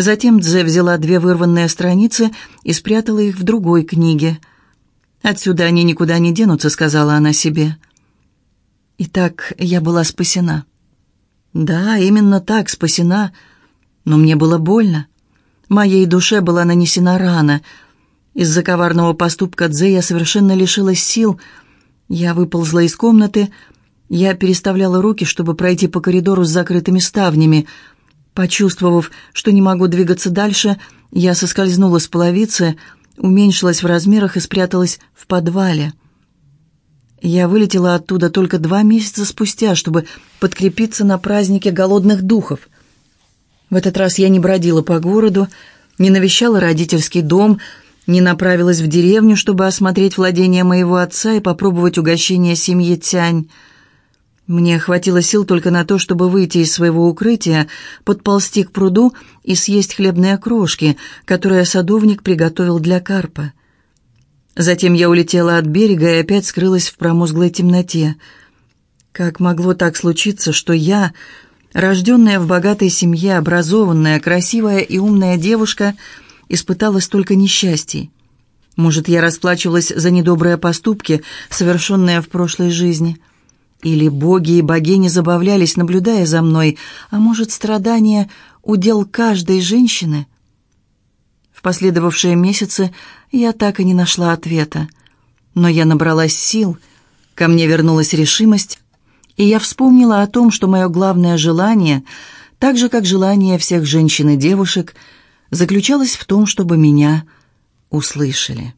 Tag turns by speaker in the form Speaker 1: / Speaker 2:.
Speaker 1: Затем Дзе взяла две вырванные страницы и спрятала их в другой книге. «Отсюда они никуда не денутся», — сказала она себе. Итак, я была спасена. Да, именно так, спасена. Но мне было больно. Моей душе была нанесена рана. Из-за коварного поступка Дзе я совершенно лишилась сил. Я выползла из комнаты. Я переставляла руки, чтобы пройти по коридору с закрытыми ставнями — Почувствовав, что не могу двигаться дальше, я соскользнула с половицы, уменьшилась в размерах и спряталась в подвале. Я вылетела оттуда только два месяца спустя, чтобы подкрепиться на празднике голодных духов. В этот раз я не бродила по городу, не навещала родительский дом, не направилась в деревню, чтобы осмотреть владение моего отца и попробовать угощение семьи Тянь. Мне хватило сил только на то, чтобы выйти из своего укрытия, подползти к пруду и съесть хлебные крошки, которые садовник приготовил для карпа. Затем я улетела от берега и опять скрылась в промозглой темноте. Как могло так случиться, что я, рожденная в богатой семье, образованная, красивая и умная девушка, испытала столько несчастий? Может, я расплачивалась за недобрые поступки, совершенные в прошлой жизни?» Или боги и богини забавлялись, наблюдая за мной, а может, страдания — удел каждой женщины? В последовавшие месяцы я так и не нашла ответа. Но я набралась сил, ко мне вернулась решимость, и я вспомнила о том, что мое главное желание, так же, как желание всех женщин и девушек, заключалось в том, чтобы меня услышали.